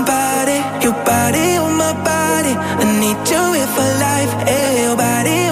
somebody, your body on my body. I need you if for life, hey, your body.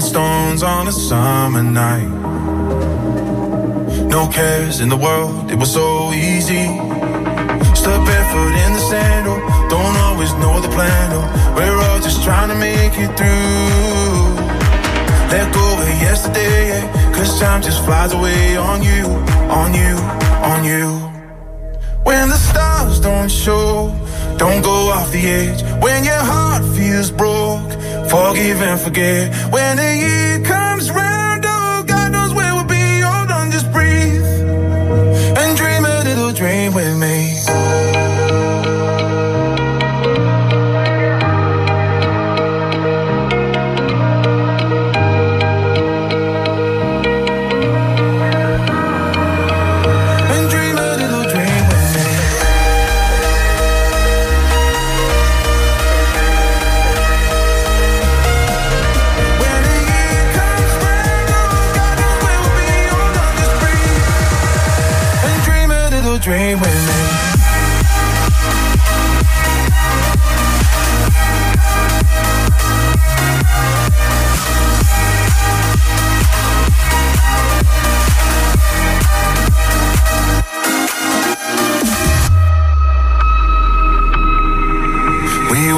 stones on a summer night. No cares in the world, it was so easy. Step barefoot in the sandal, don't always know the plan. Oh, we're all just trying to make it through. Let go of yesterday, cause time just flies away on you, on you, on you. When the stars don't show, don't go off the edge. When your heart feels broke Forgive and forget when the year comes.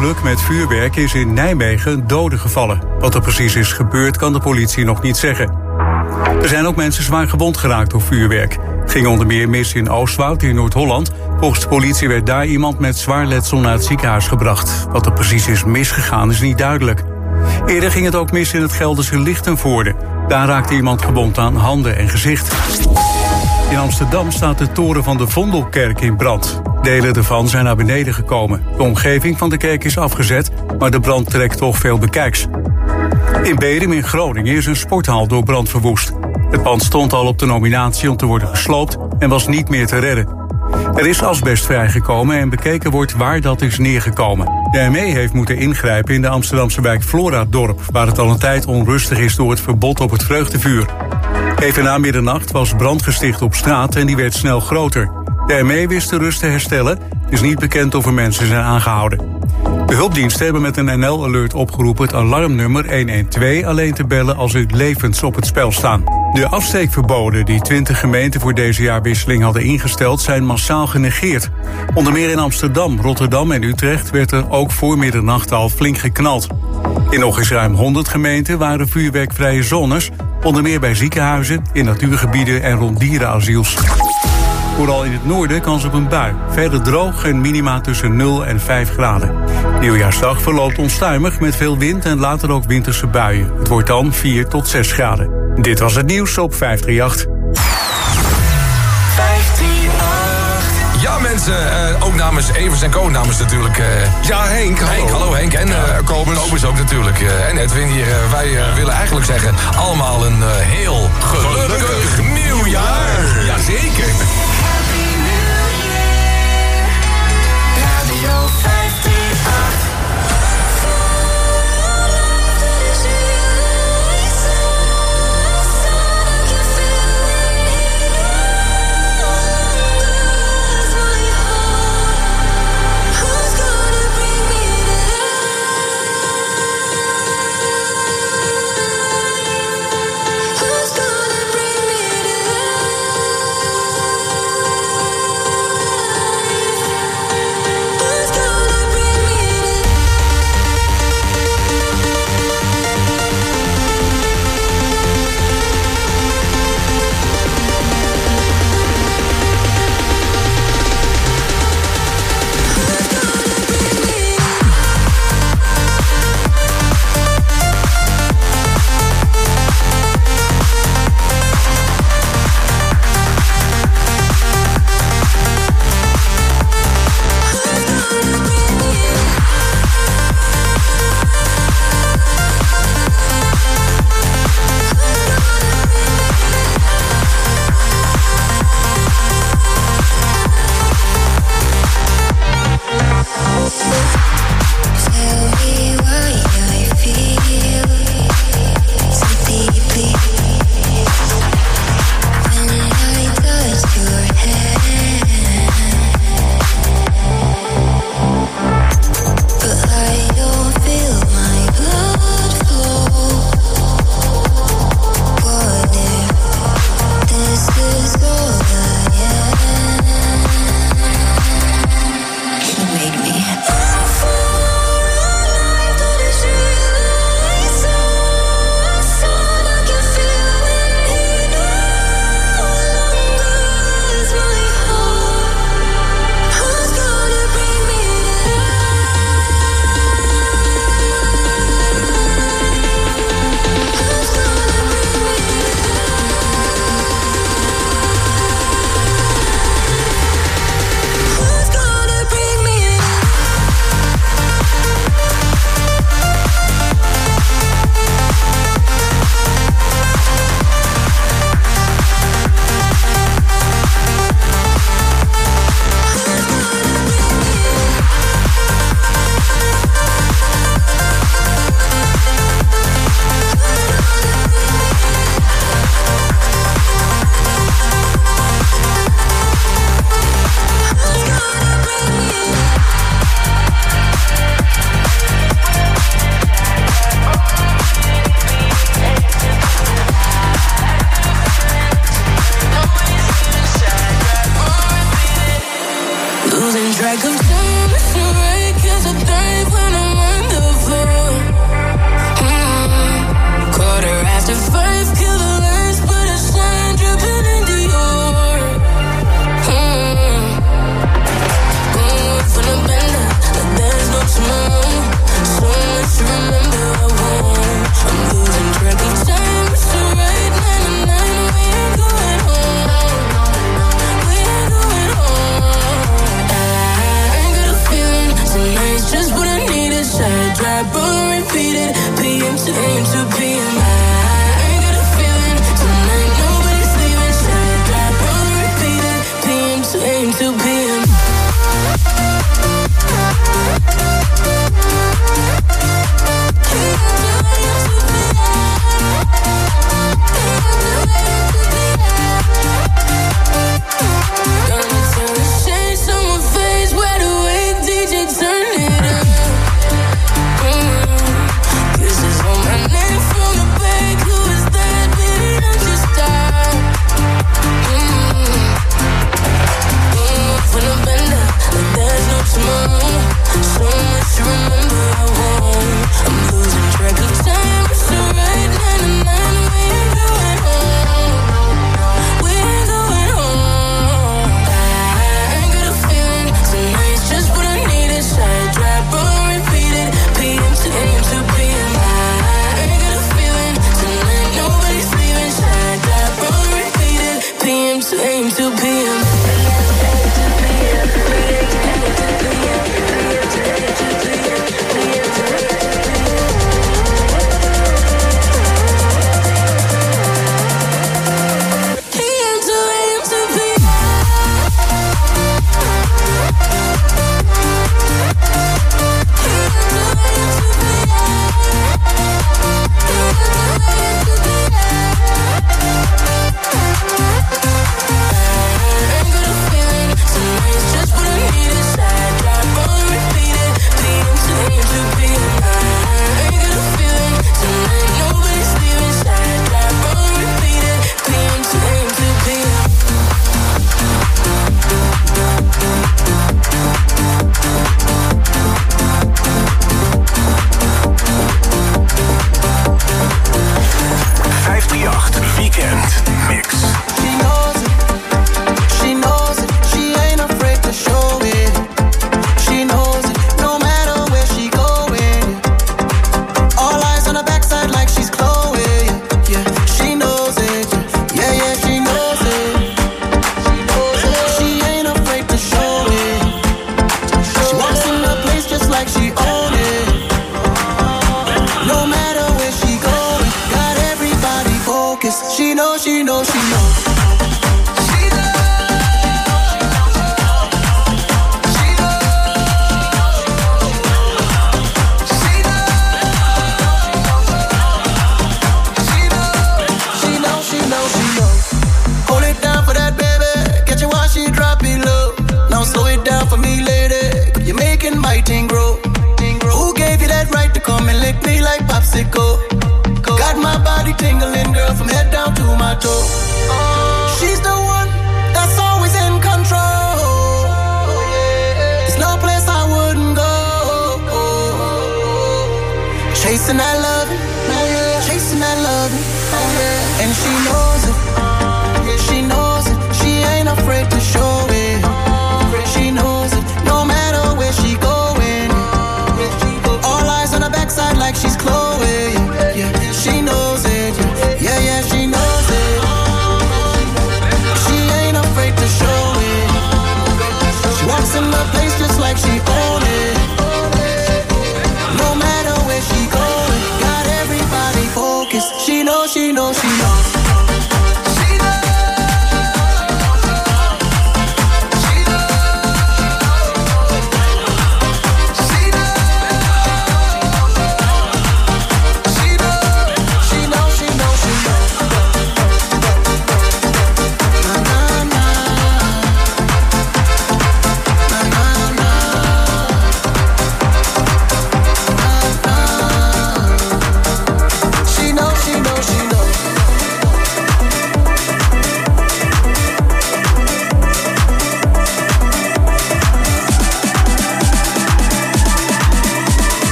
ongeluk met vuurwerk is in Nijmegen een dode gevallen. Wat er precies is gebeurd kan de politie nog niet zeggen. Er zijn ook mensen zwaar gewond geraakt door vuurwerk. Het ging onder meer mis in Oostwoud in Noord-Holland. Volgens de politie werd daar iemand met zwaar letsel naar het ziekenhuis gebracht. Wat er precies is misgegaan is niet duidelijk. Eerder ging het ook mis in het Gelderse Lichtenvoorde. Daar raakte iemand gewond aan handen en gezicht. In Amsterdam staat de toren van de Vondelkerk in brand. Delen ervan zijn naar beneden gekomen. De omgeving van de kerk is afgezet, maar de brand trekt toch veel bekijks. In Bedum in Groningen is een sporthal door brand verwoest. Het pand stond al op de nominatie om te worden gesloopt en was niet meer te redden. Er is asbest vrijgekomen en bekeken wordt waar dat is neergekomen. De ME heeft moeten ingrijpen in de Amsterdamse wijk Floradorp... waar het al een tijd onrustig is door het verbod op het vreugdevuur. Even na middernacht was brand gesticht op straat en die werd snel groter. De ME wist de rust te herstellen. Het is niet bekend of er mensen zijn aangehouden. De hulpdiensten hebben met een NL-alert opgeroepen het alarmnummer 112 alleen te bellen als er levens op het spel staan. De afsteekverboden die 20 gemeenten voor deze jaarwisseling hadden ingesteld zijn massaal genegeerd. Onder meer in Amsterdam, Rotterdam en Utrecht werd er ook voor middernacht al flink geknald. In nog eens ruim 100 gemeenten waren vuurwerkvrije zones, onder meer bij ziekenhuizen, in natuurgebieden en rond dierenasiels. Vooral in het noorden kans op een bui. Verder droog en minima tussen 0 en 5 graden. Nieuwjaarsdag verloopt onstuimig met veel wind en later ook winterse buien. Het wordt dan 4 tot 6 graden. Dit was het nieuws op 538. Ja, mensen, eh, ook namens Evers en Co. Namens natuurlijk... eh, Ja, Henk. hallo. Henk, hallo Henk. En eh Kobus. Kobus ook natuurlijk. eh, en Edwin hier. wij willen eigenlijk zeggen, allemaal een heel gelukkig, Gelukkig nieuwjaar. Jazeker.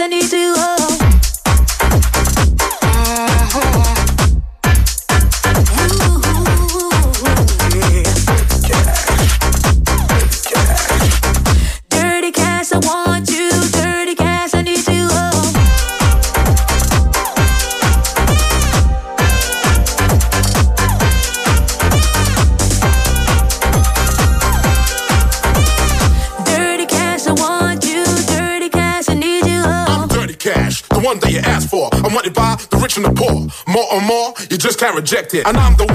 I need. rejected. And I'm the